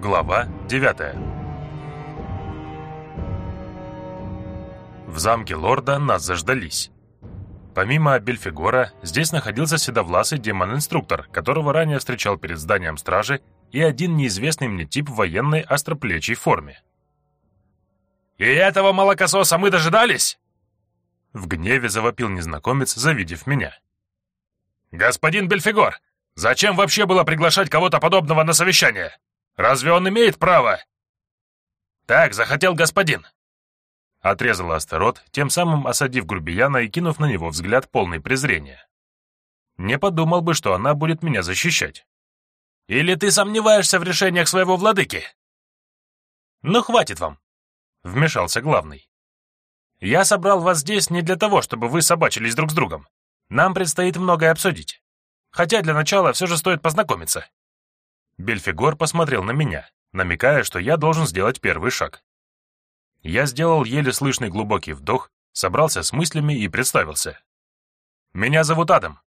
Глава 9 В замке лорда нас заждались. Помимо Бельфигора, здесь находился седовласый демон-инструктор, которого ранее встречал перед зданием стражи, и один неизвестный мне тип военной остроплечей форме. «И этого молокососа мы дожидались?» В гневе завопил незнакомец, завидев меня. «Господин Бельфигор, зачем вообще было приглашать кого-то подобного на совещание? Разве он имеет право?» «Так захотел господин», — отрезал Астарот, тем самым осадив грубияна и кинув на него взгляд полный презрения. Не подумал бы, что она будет меня защищать. «Или ты сомневаешься в решениях своего владыки?» «Ну, хватит вам», — вмешался главный. «Я собрал вас здесь не для того, чтобы вы собачились друг с другом. Нам предстоит многое обсудить. Хотя для начала все же стоит познакомиться». Бельфигор посмотрел на меня, намекая, что я должен сделать первый шаг. Я сделал еле слышный глубокий вдох, собрался с мыслями и представился. «Меня зовут Адам.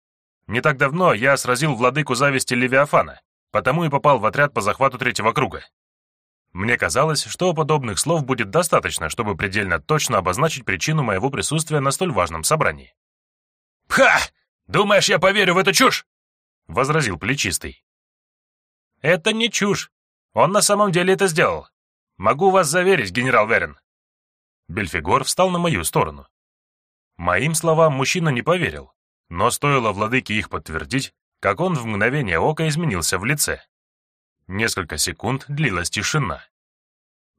Не так давно я сразил владыку зависти Левиафана, потому и попал в отряд по захвату третьего круга. Мне казалось, что подобных слов будет достаточно, чтобы предельно точно обозначить причину моего присутствия на столь важном собрании. «Ха! Думаешь, я поверю в эту чушь?» — возразил плечистый. «Это не чушь. Он на самом деле это сделал. Могу вас заверить, генерал Верен». Бельфигор встал на мою сторону. Моим словам мужчина не поверил, но стоило владыке их подтвердить, как он в мгновение ока изменился в лице. Несколько секунд длилась тишина.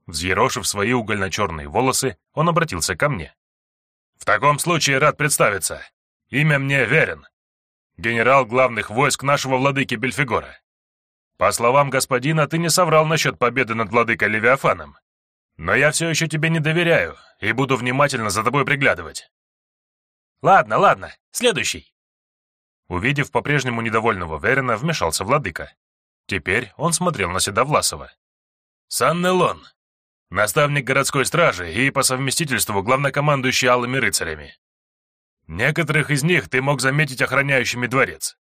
Взъерошив свои угольно-черные волосы, он обратился ко мне. «В таком случае рад представиться. Имя мне Верен. Генерал главных войск нашего владыки Бельфигора. По словам господина, ты не соврал насчет победы над владыкой Левиафаном. Но я все еще тебе не доверяю и буду внимательно за тобой приглядывать. Ладно, ладно, следующий. Увидев по-прежнему недовольного Верена, вмешался владыка. Теперь он смотрел на Седовласова. «Саннелон, наставник городской стражи и по совместительству главнокомандующий Алыми рыцарями. Некоторых из них ты мог заметить охраняющими дворец».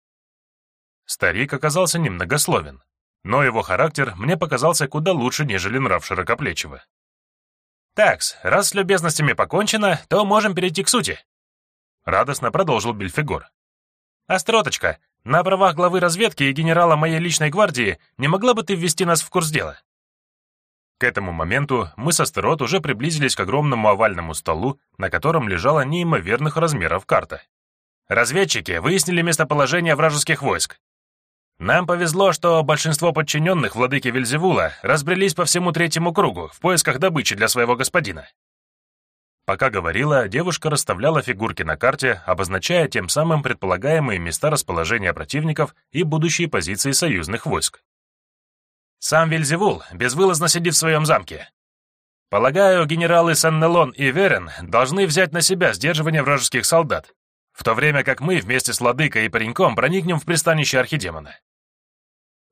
Старик оказался немногословен но его характер мне показался куда лучше, нежели нрав Широкоплечего. «Такс, раз с любезностями покончено, то можем перейти к сути», — радостно продолжил Бельфигор. «Остроточка, на правах главы разведки и генерала моей личной гвардии не могла бы ты ввести нас в курс дела?» К этому моменту мы со Астерот уже приблизились к огромному овальному столу, на котором лежала неимоверных размеров карта. Разведчики выяснили местоположение вражеских войск. Нам повезло, что большинство подчиненных владыки Вельзевула разбрелись по всему третьему кругу в поисках добычи для своего господина. Пока говорила, девушка расставляла фигурки на карте, обозначая тем самым предполагаемые места расположения противников и будущие позиции союзных войск. Сам Вельзевул безвылазно сидит в своем замке. Полагаю, генералы Саннелон и Верен должны взять на себя сдерживание вражеских солдат, в то время как мы вместе с Ладыкой и пареньком проникнем в пристанище Архидемона.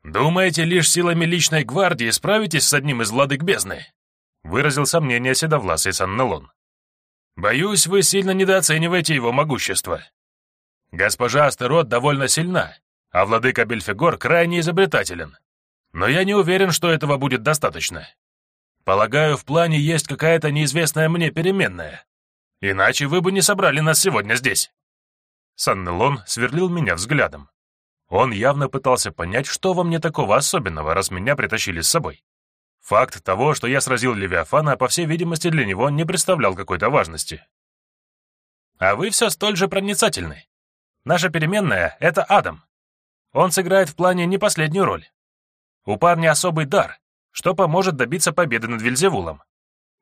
«Думаете, лишь силами личной гвардии справитесь с одним из владык бездны?» выразил сомнение седовласый Саннелон. «Боюсь, вы сильно недооцениваете его могущество. Госпожа Астерот довольно сильна, а владыка Бельфигор крайне изобретателен. Но я не уверен, что этого будет достаточно. Полагаю, в плане есть какая-то неизвестная мне переменная. Иначе вы бы не собрали нас сегодня здесь». Саннелон сверлил меня взглядом. Он явно пытался понять, что во мне такого особенного, раз меня притащили с собой. Факт того, что я сразил Левиафана, по всей видимости, для него не представлял какой-то важности. А вы все столь же проницательны. Наша переменная — это Адам. Он сыграет в плане не последнюю роль. У парня особый дар, что поможет добиться победы над Вильзевулом,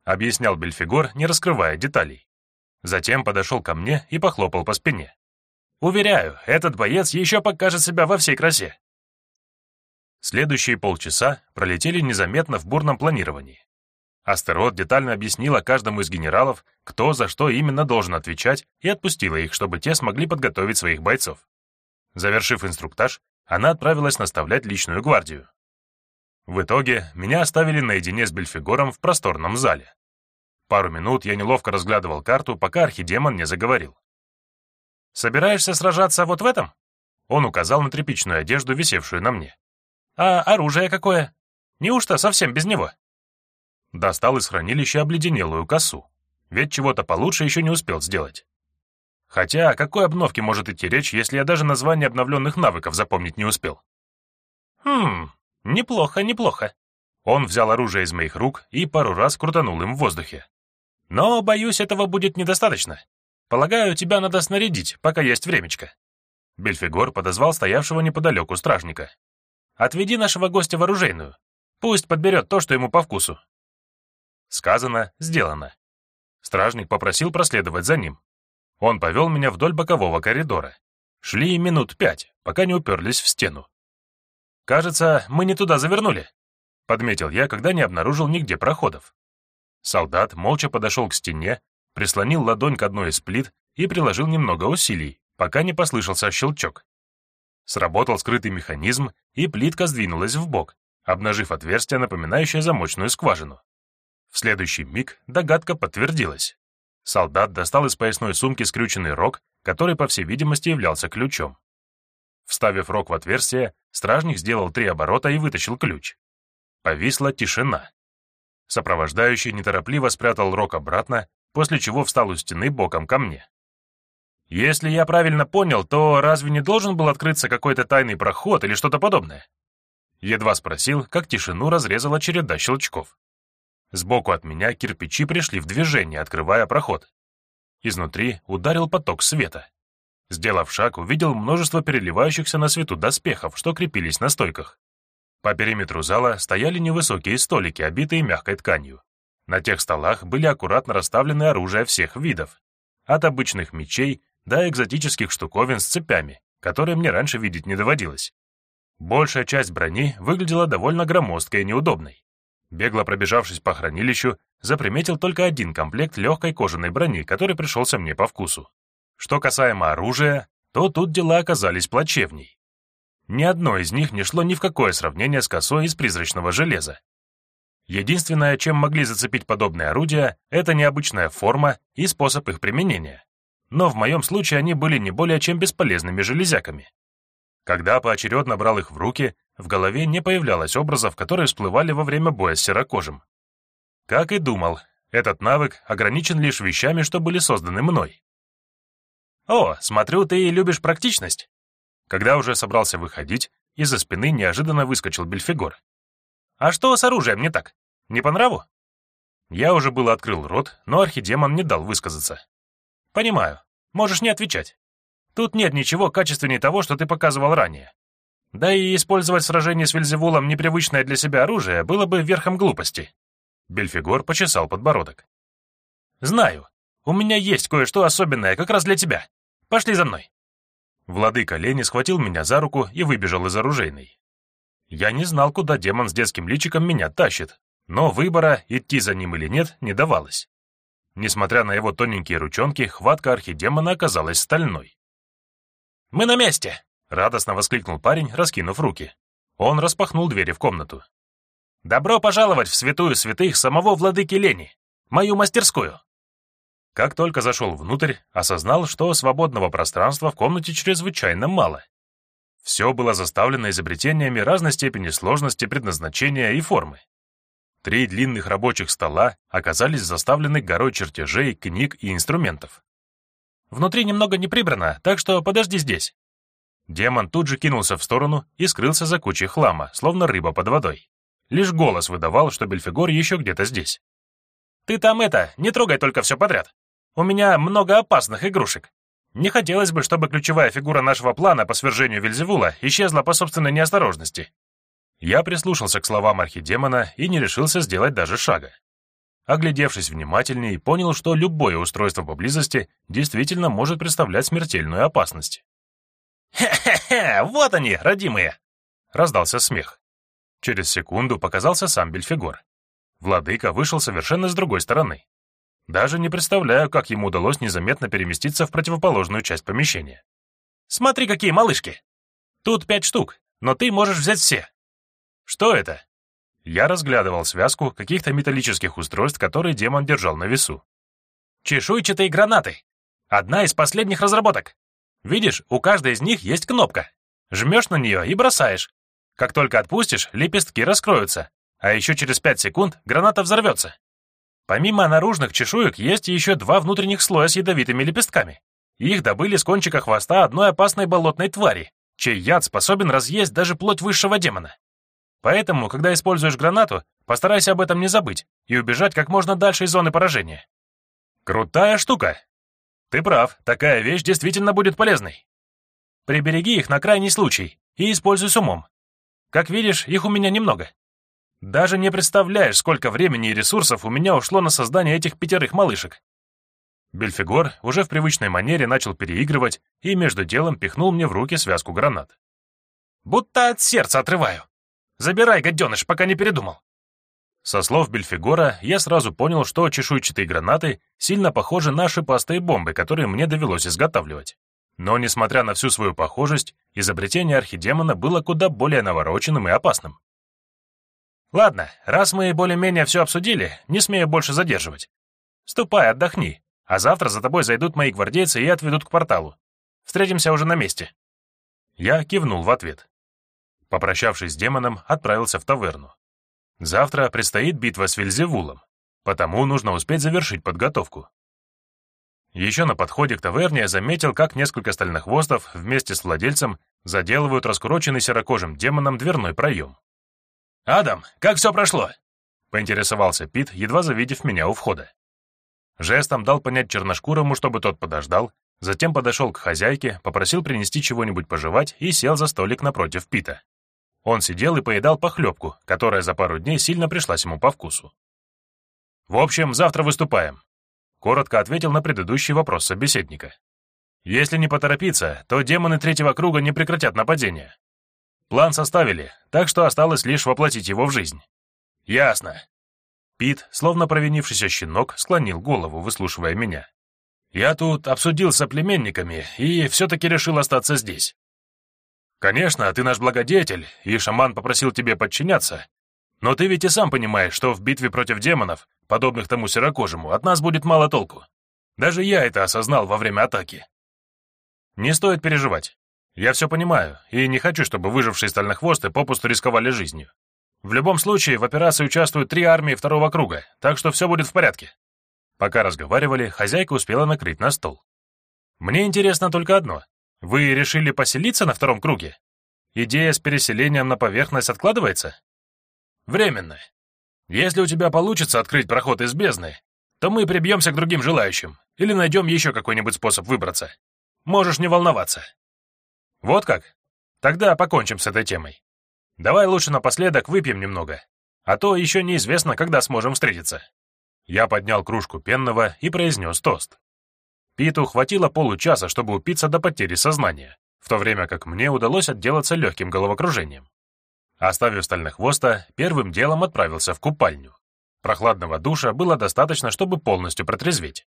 объяснял Бельфигор, не раскрывая деталей. Затем подошел ко мне и похлопал по спине. Уверяю, этот боец еще покажет себя во всей красе. Следующие полчаса пролетели незаметно в бурном планировании. Астерот детально объяснила каждому из генералов, кто за что именно должен отвечать, и отпустила их, чтобы те смогли подготовить своих бойцов. Завершив инструктаж, она отправилась наставлять личную гвардию. В итоге меня оставили наедине с Бельфигором в просторном зале. Пару минут я неловко разглядывал карту, пока архидемон не заговорил. «Собираешься сражаться вот в этом?» Он указал на тряпичную одежду, висевшую на мне. «А оружие какое? Неужто совсем без него?» Достал из хранилища обледенелую косу. Ведь чего-то получше еще не успел сделать. Хотя о какой обновке может идти речь, если я даже название обновленных навыков запомнить не успел? «Хм, неплохо, неплохо». Он взял оружие из моих рук и пару раз крутанул им в воздухе. «Но, боюсь, этого будет недостаточно. Полагаю, тебя надо снарядить, пока есть времечко». Бельфигор подозвал стоявшего неподалеку стражника. «Отведи нашего гостя в оружейную. Пусть подберет то, что ему по вкусу». Сказано, сделано. Стражник попросил проследовать за ним. Он повел меня вдоль бокового коридора. Шли минут пять, пока не уперлись в стену. «Кажется, мы не туда завернули», — подметил я, когда не обнаружил нигде проходов. Солдат молча подошел к стене, прислонил ладонь к одной из плит и приложил немного усилий, пока не послышался щелчок. Сработал скрытый механизм, и плитка сдвинулась в бок, обнажив отверстие, напоминающее замочную скважину. В следующий миг догадка подтвердилась. Солдат достал из поясной сумки скрюченный рог, который, по всей видимости, являлся ключом. Вставив рог в отверстие, стражник сделал три оборота и вытащил ключ. Повисла тишина. Сопровождающий неторопливо спрятал рог обратно, после чего встал у стены боком ко мне. «Если я правильно понял, то разве не должен был открыться какой-то тайный проход или что-то подобное?» Едва спросил, как тишину разрезала череда щелчков. Сбоку от меня кирпичи пришли в движение, открывая проход. Изнутри ударил поток света. Сделав шаг, увидел множество переливающихся на свету доспехов, что крепились на стойках. По периметру зала стояли невысокие столики, обитые мягкой тканью. На тех столах были аккуратно расставлены оружия всех видов, от обычных мечей до экзотических штуковин с цепями, которые мне раньше видеть не доводилось. Большая часть брони выглядела довольно громоздкой и неудобной. Бегло пробежавшись по хранилищу, заприметил только один комплект легкой кожаной брони, который пришелся мне по вкусу. Что касаемо оружия, то тут дела оказались плачевней. Ни одно из них не шло ни в какое сравнение с косой из призрачного железа. Единственное, чем могли зацепить подобные орудия, это необычная форма и способ их применения. Но в моем случае они были не более чем бесполезными железяками. Когда поочередно брал их в руки, в голове не появлялось образов, которые всплывали во время боя с серокожим. Как и думал, этот навык ограничен лишь вещами, что были созданы мной. «О, смотрю, ты любишь практичность!» Когда уже собрался выходить, из-за спины неожиданно выскочил Бельфигор. «А что с оружием не так? Не по нраву?» Я уже было открыл рот, но архидемон не дал высказаться. «Понимаю. Можешь не отвечать. Тут нет ничего качественнее того, что ты показывал ранее. Да и использовать в сражении с Вельзевулом непривычное для себя оружие было бы верхом глупости». Бельфигор почесал подбородок. «Знаю. У меня есть кое-что особенное как раз для тебя. Пошли за мной». Владыка Лени схватил меня за руку и выбежал из оружейной. Я не знал, куда демон с детским личиком меня тащит, но выбора, идти за ним или нет, не давалось. Несмотря на его тоненькие ручонки, хватка архидемона оказалась стальной. «Мы на месте!» — радостно воскликнул парень, раскинув руки. Он распахнул двери в комнату. «Добро пожаловать в святую святых самого владыки Лени, мою мастерскую!» Как только зашел внутрь, осознал, что свободного пространства в комнате чрезвычайно мало. Все было заставлено изобретениями разной степени сложности, предназначения и формы. Три длинных рабочих стола оказались заставлены горой чертежей, книг и инструментов. «Внутри немного не прибрано, так что подожди здесь». Демон тут же кинулся в сторону и скрылся за кучей хлама, словно рыба под водой. Лишь голос выдавал, что Бельфигор еще где-то здесь. «Ты там это, не трогай только все подряд. У меня много опасных игрушек. Не хотелось бы, чтобы ключевая фигура нашего плана по свержению Вельзевула исчезла по собственной неосторожности. Я прислушался к словам архидемона и не решился сделать даже шага. Оглядевшись внимательнее, понял, что любое устройство поблизости действительно может представлять смертельную опасность. «Хе-хе-хе! Вот они, родимые!» — раздался смех. Через секунду показался сам Бельфигор. Владыка вышел совершенно с другой стороны. Даже не представляю, как ему удалось незаметно переместиться в противоположную часть помещения. «Смотри, какие малышки! Тут пять штук, но ты можешь взять все!» «Что это?» Я разглядывал связку каких-то металлических устройств, которые демон держал на весу. «Чешуйчатые гранаты! Одна из последних разработок! Видишь, у каждой из них есть кнопка. Жмешь на нее и бросаешь. Как только отпустишь, лепестки раскроются, а еще через 5 секунд граната взорвется. Помимо наружных чешуек есть еще два внутренних слоя с ядовитыми лепестками. Их добыли с кончика хвоста одной опасной болотной твари, чей яд способен разъесть даже плоть высшего демона. Поэтому, когда используешь гранату, постарайся об этом не забыть и убежать как можно дальше из зоны поражения. Крутая штука. Ты прав, такая вещь действительно будет полезной. Прибереги их на крайний случай и используй с умом. Как видишь, их у меня немного. Даже не представляешь, сколько времени и ресурсов у меня ушло на создание этих пятерых малышек. Бельфигор уже в привычной манере начал переигрывать и между делом пихнул мне в руки связку гранат. «Будто от сердца отрываю. Забирай, гаденыш, пока не передумал». Со слов Бельфигора я сразу понял, что чешуйчатые гранаты сильно похожи на шипастые бомбы, которые мне довелось изготавливать. Но, несмотря на всю свою похожесть, изобретение архидемона было куда более навороченным и опасным. Ладно, раз мы более-менее все обсудили, не смею больше задерживать. Ступай, отдохни, а завтра за тобой зайдут мои гвардейцы и отведут к порталу. Встретимся уже на месте». Я кивнул в ответ. Попрощавшись с демоном, отправился в таверну. Завтра предстоит битва с Вильзевулом, потому нужно успеть завершить подготовку. Еще на подходе к таверне я заметил, как несколько стальнохвостов вместе с владельцем заделывают раскуроченный серокожим демоном дверной проем. «Адам, как все прошло?» — поинтересовался Пит, едва завидев меня у входа. Жестом дал понять черношкурому, чтобы тот подождал, затем подошел к хозяйке, попросил принести чего-нибудь пожевать и сел за столик напротив Пита. Он сидел и поедал похлебку, которая за пару дней сильно пришлась ему по вкусу. «В общем, завтра выступаем», — коротко ответил на предыдущий вопрос собеседника. «Если не поторопиться, то демоны третьего круга не прекратят нападение. План составили, так что осталось лишь воплотить его в жизнь. Ясно. Пит, словно провинившийся щенок, склонил голову, выслушивая меня. Я тут обсудил с соплеменниками и все-таки решил остаться здесь. Конечно, ты наш благодетель, и шаман попросил тебе подчиняться, но ты ведь и сам понимаешь, что в битве против демонов, подобных тому серокожему, от нас будет мало толку. Даже я это осознал во время атаки. Не стоит переживать. Я все понимаю, и не хочу, чтобы выжившие стальнохвосты попусту рисковали жизнью. В любом случае, в операции участвуют три армии второго круга, так что все будет в порядке. Пока разговаривали, хозяйка успела накрыть на стол. Мне интересно только одно. Вы решили поселиться на втором круге? Идея с переселением на поверхность откладывается? Временно. Если у тебя получится открыть проход из бездны, то мы прибьемся к другим желающим или найдем еще какой-нибудь способ выбраться. Можешь не волноваться. Вот как? Тогда покончим с этой темой. Давай лучше напоследок выпьем немного, а то еще неизвестно, когда сможем встретиться. Я поднял кружку пенного и произнес тост. Питу хватило получаса, чтобы упиться до потери сознания, в то время как мне удалось отделаться легким головокружением. Оставив стальнохвоста, первым делом отправился в купальню. Прохладного душа было достаточно, чтобы полностью протрезветь.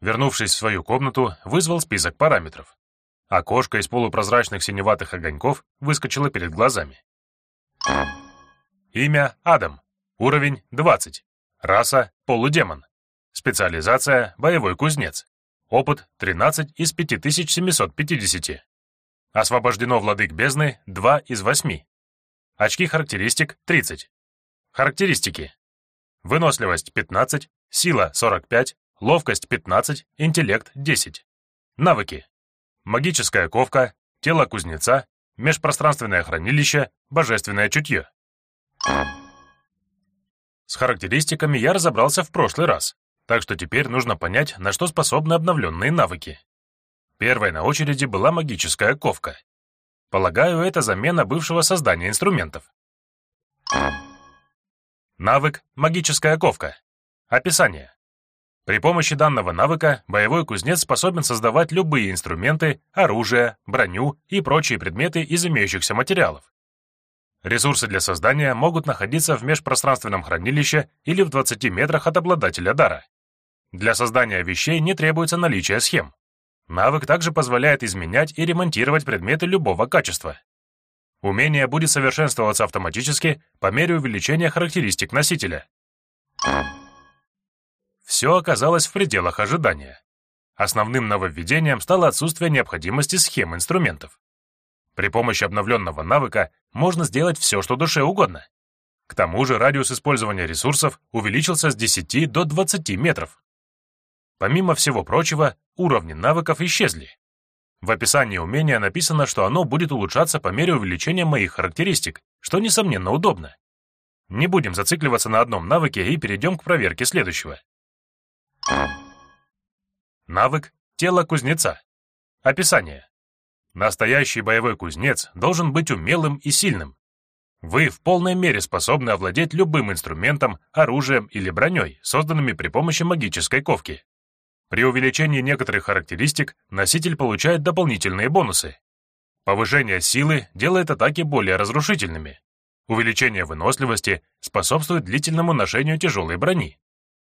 Вернувшись в свою комнату, вызвал список параметров. Окошко из полупрозрачных синеватых огоньков выскочило перед глазами. Имя — Адам. Уровень — 20. Раса — полудемон. Специализация — боевой кузнец. Опыт — 13 из 5750. Освобождено владык бездны — 2 из 8. Очки характеристик — 30. Характеристики. Выносливость — 15, сила — 45, ловкость — 15, интеллект — 10. Навыки. Магическая ковка, тело кузнеца, межпространственное хранилище, божественное чутье. С характеристиками я разобрался в прошлый раз, так что теперь нужно понять, на что способны обновленные навыки. Первой на очереди была магическая ковка. Полагаю, это замена бывшего создания инструментов. Навык «Магическая ковка». Описание. При помощи данного навыка боевой кузнец способен создавать любые инструменты, оружие, броню и прочие предметы из имеющихся материалов. Ресурсы для создания могут находиться в межпространственном хранилище или в 20 метрах от обладателя дара. Для создания вещей не требуется наличие схем. Навык также позволяет изменять и ремонтировать предметы любого качества. Умение будет совершенствоваться автоматически по мере увеличения характеристик носителя. Все оказалось в пределах ожидания. Основным нововведением стало отсутствие необходимости схем инструментов. При помощи обновленного навыка можно сделать все, что душе угодно. К тому же радиус использования ресурсов увеличился с 10 до 20 метров. Помимо всего прочего, уровни навыков исчезли. В описании умения написано, что оно будет улучшаться по мере увеличения моих характеристик, что, несомненно, удобно. Не будем зацикливаться на одном навыке и перейдем к проверке следующего. Навык «Тело кузнеца». Описание. Настоящий боевой кузнец должен быть умелым и сильным. Вы в полной мере способны овладеть любым инструментом, оружием или броней, созданными при помощи магической ковки. При увеличении некоторых характеристик носитель получает дополнительные бонусы. Повышение силы делает атаки более разрушительными. Увеличение выносливости способствует длительному ношению тяжелой брони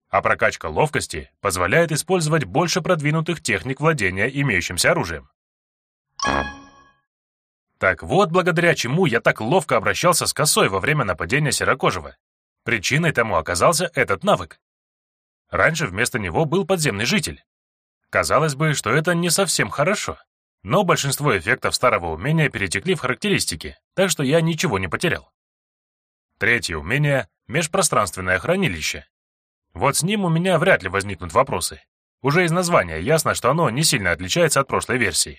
а прокачка ловкости позволяет использовать больше продвинутых техник владения имеющимся оружием. Так вот, благодаря чему я так ловко обращался с косой во время нападения Серокожего. Причиной тому оказался этот навык. Раньше вместо него был подземный житель. Казалось бы, что это не совсем хорошо, но большинство эффектов старого умения перетекли в характеристики, так что я ничего не потерял. Третье умение — межпространственное хранилище. Вот с ним у меня вряд ли возникнут вопросы. Уже из названия ясно, что оно не сильно отличается от прошлой версии.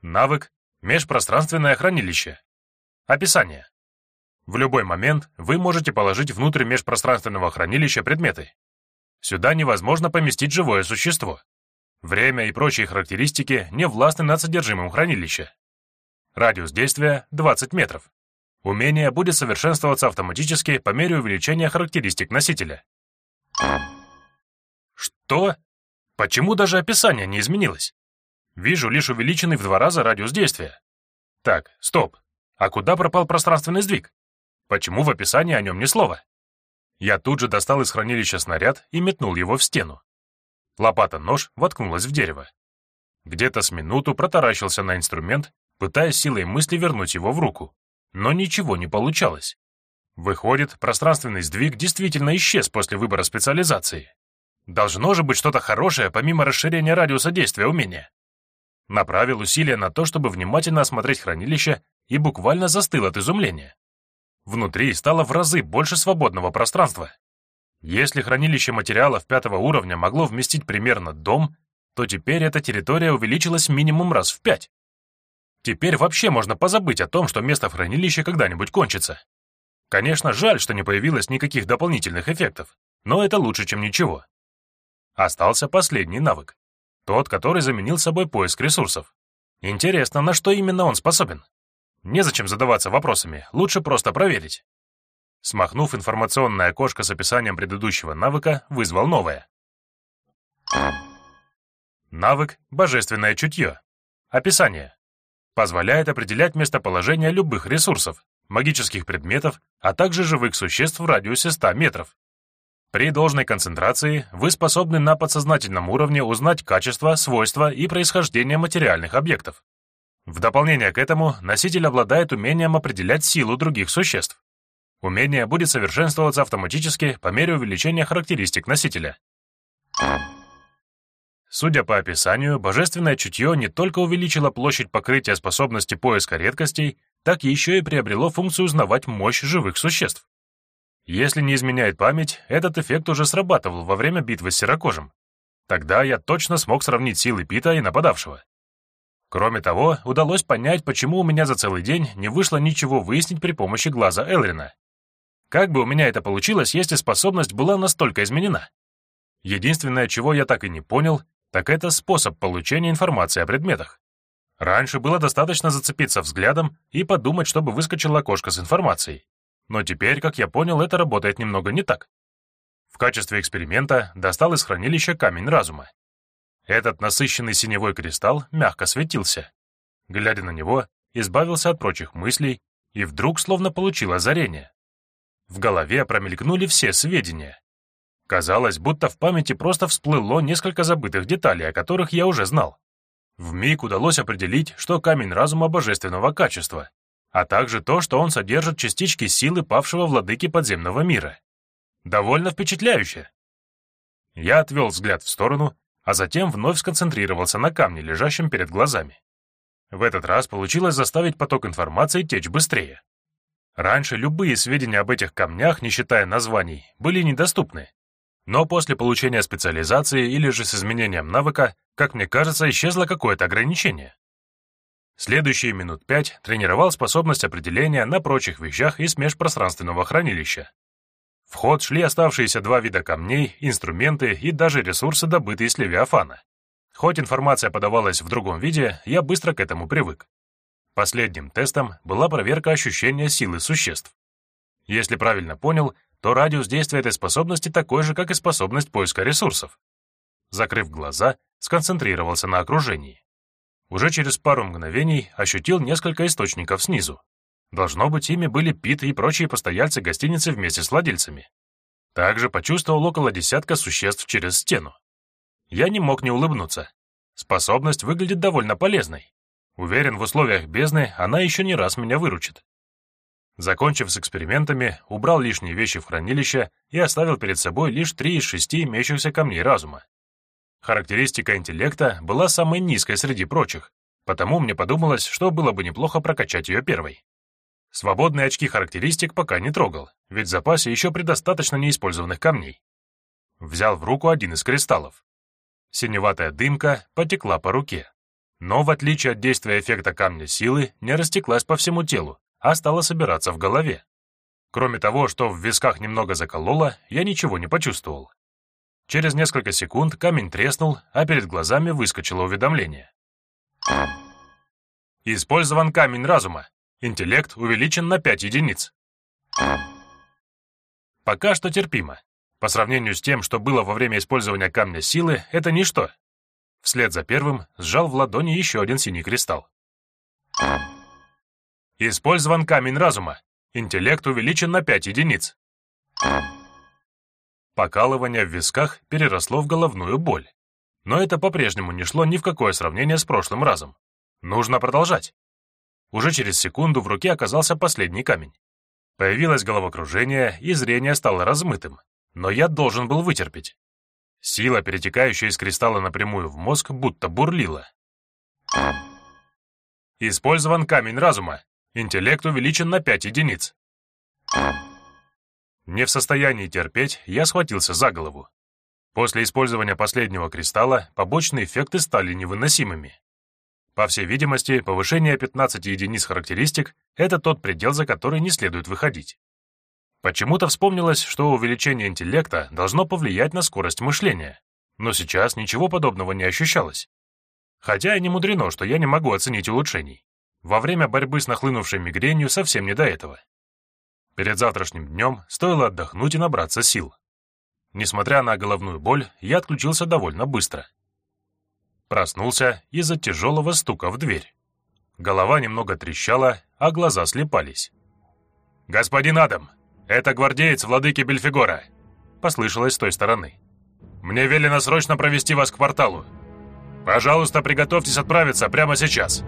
Навык «Межпространственное хранилище». Описание. В любой момент вы можете положить внутрь межпространственного хранилища предметы. Сюда невозможно поместить живое существо. Время и прочие характеристики не властны над содержимым хранилища. Радиус действия — 20 метров. Умение будет совершенствоваться автоматически по мере увеличения характеристик носителя. Что? Почему даже описание не изменилось? Вижу лишь увеличенный в два раза радиус действия. Так, стоп. А куда пропал пространственный сдвиг? Почему в описании о нем ни слова? Я тут же достал из хранилища снаряд и метнул его в стену. Лопата-нож воткнулась в дерево. Где-то с минуту протаращился на инструмент, пытаясь силой мысли вернуть его в руку но ничего не получалось. Выходит, пространственный сдвиг действительно исчез после выбора специализации. Должно же быть что-то хорошее, помимо расширения радиуса действия умения. Направил усилия на то, чтобы внимательно осмотреть хранилище, и буквально застыл от изумления. Внутри стало в разы больше свободного пространства. Если хранилище материалов пятого уровня могло вместить примерно дом, то теперь эта территория увеличилась минимум раз в пять. Теперь вообще можно позабыть о том, что место в хранилище когда-нибудь кончится. Конечно, жаль, что не появилось никаких дополнительных эффектов, но это лучше, чем ничего. Остался последний навык. Тот, который заменил собой поиск ресурсов. Интересно, на что именно он способен? Незачем задаваться вопросами, лучше просто проверить. Смахнув информационное окошко с описанием предыдущего навыка, вызвал новое. Навык «Божественное чутье». Описание позволяет определять местоположение любых ресурсов, магических предметов, а также живых существ в радиусе 100 метров. При должной концентрации вы способны на подсознательном уровне узнать качество, свойства и происхождение материальных объектов. В дополнение к этому носитель обладает умением определять силу других существ. Умение будет совершенствоваться автоматически по мере увеличения характеристик носителя. Судя по описанию, божественное чутье не только увеличило площадь покрытия способности поиска редкостей, так еще и приобрело функцию узнавать мощь живых существ. Если не изменяет память, этот эффект уже срабатывал во время битвы с серокожим. Тогда я точно смог сравнить силы Пита и нападавшего. Кроме того, удалось понять, почему у меня за целый день не вышло ничего выяснить при помощи глаза Элрина. Как бы у меня это получилось, если способность была настолько изменена? Единственное, чего я так и не понял, так это способ получения информации о предметах. Раньше было достаточно зацепиться взглядом и подумать, чтобы выскочило окошко с информацией. Но теперь, как я понял, это работает немного не так. В качестве эксперимента достал из хранилища камень разума. Этот насыщенный синевой кристалл мягко светился. Глядя на него, избавился от прочих мыслей и вдруг словно получил озарение. В голове промелькнули все сведения. Казалось, будто в памяти просто всплыло несколько забытых деталей, о которых я уже знал. В миг удалось определить, что камень разума божественного качества, а также то, что он содержит частички силы павшего владыки подземного мира. Довольно впечатляюще. Я отвел взгляд в сторону, а затем вновь сконцентрировался на камне, лежащем перед глазами. В этот раз получилось заставить поток информации течь быстрее. Раньше любые сведения об этих камнях, не считая названий, были недоступны. Но после получения специализации или же с изменением навыка, как мне кажется, исчезло какое-то ограничение. Следующие минут пять тренировал способность определения на прочих вещах из межпространственного хранилища. В ход шли оставшиеся два вида камней, инструменты и даже ресурсы, добытые с Левиафана. Хоть информация подавалась в другом виде, я быстро к этому привык. Последним тестом была проверка ощущения силы существ. Если правильно понял, то радиус действия этой способности такой же, как и способность поиска ресурсов. Закрыв глаза, сконцентрировался на окружении. Уже через пару мгновений ощутил несколько источников снизу. Должно быть, ими были Пит и прочие постояльцы гостиницы вместе с владельцами. Также почувствовал около десятка существ через стену. Я не мог не улыбнуться. Способность выглядит довольно полезной. Уверен, в условиях бездны она еще не раз меня выручит. Закончив с экспериментами, убрал лишние вещи в хранилище и оставил перед собой лишь три из шести имеющихся камней разума. Характеристика интеллекта была самой низкой среди прочих, потому мне подумалось, что было бы неплохо прокачать ее первой. Свободные очки характеристик пока не трогал, ведь в запасе еще предостаточно неиспользованных камней. Взял в руку один из кристаллов. Синеватая дымка потекла по руке. Но, в отличие от действия эффекта камня силы, не растеклась по всему телу, а стала собираться в голове. Кроме того, что в висках немного закололо, я ничего не почувствовал. Через несколько секунд камень треснул, а перед глазами выскочило уведомление. Использован камень разума. Интеллект увеличен на 5 единиц. Пока что терпимо. По сравнению с тем, что было во время использования камня силы, это ничто. Вслед за первым сжал в ладони еще один синий кристалл. Использован камень разума. Интеллект увеличен на 5 единиц. Покалывание в висках переросло в головную боль. Но это по-прежнему не шло ни в какое сравнение с прошлым разом. Нужно продолжать. Уже через секунду в руке оказался последний камень. Появилось головокружение, и зрение стало размытым но я должен был вытерпеть. Сила, перетекающая из кристалла напрямую в мозг, будто бурлила. Использован камень разума. Интеллект увеличен на 5 единиц. Не в состоянии терпеть, я схватился за голову. После использования последнего кристалла побочные эффекты стали невыносимыми. По всей видимости, повышение 15 единиц характеристик — это тот предел, за который не следует выходить. Почему-то вспомнилось, что увеличение интеллекта должно повлиять на скорость мышления, но сейчас ничего подобного не ощущалось. Хотя и не мудрено, что я не могу оценить улучшений. Во время борьбы с нахлынувшей мигренью совсем не до этого. Перед завтрашним днем стоило отдохнуть и набраться сил. Несмотря на головную боль, я отключился довольно быстро. Проснулся из-за тяжелого стука в дверь. Голова немного трещала, а глаза слепались. «Господин Адам, «Это гвардеец владыки Бельфигора», — послышалось с той стороны. «Мне велено срочно провести вас к порталу. Пожалуйста, приготовьтесь отправиться прямо сейчас».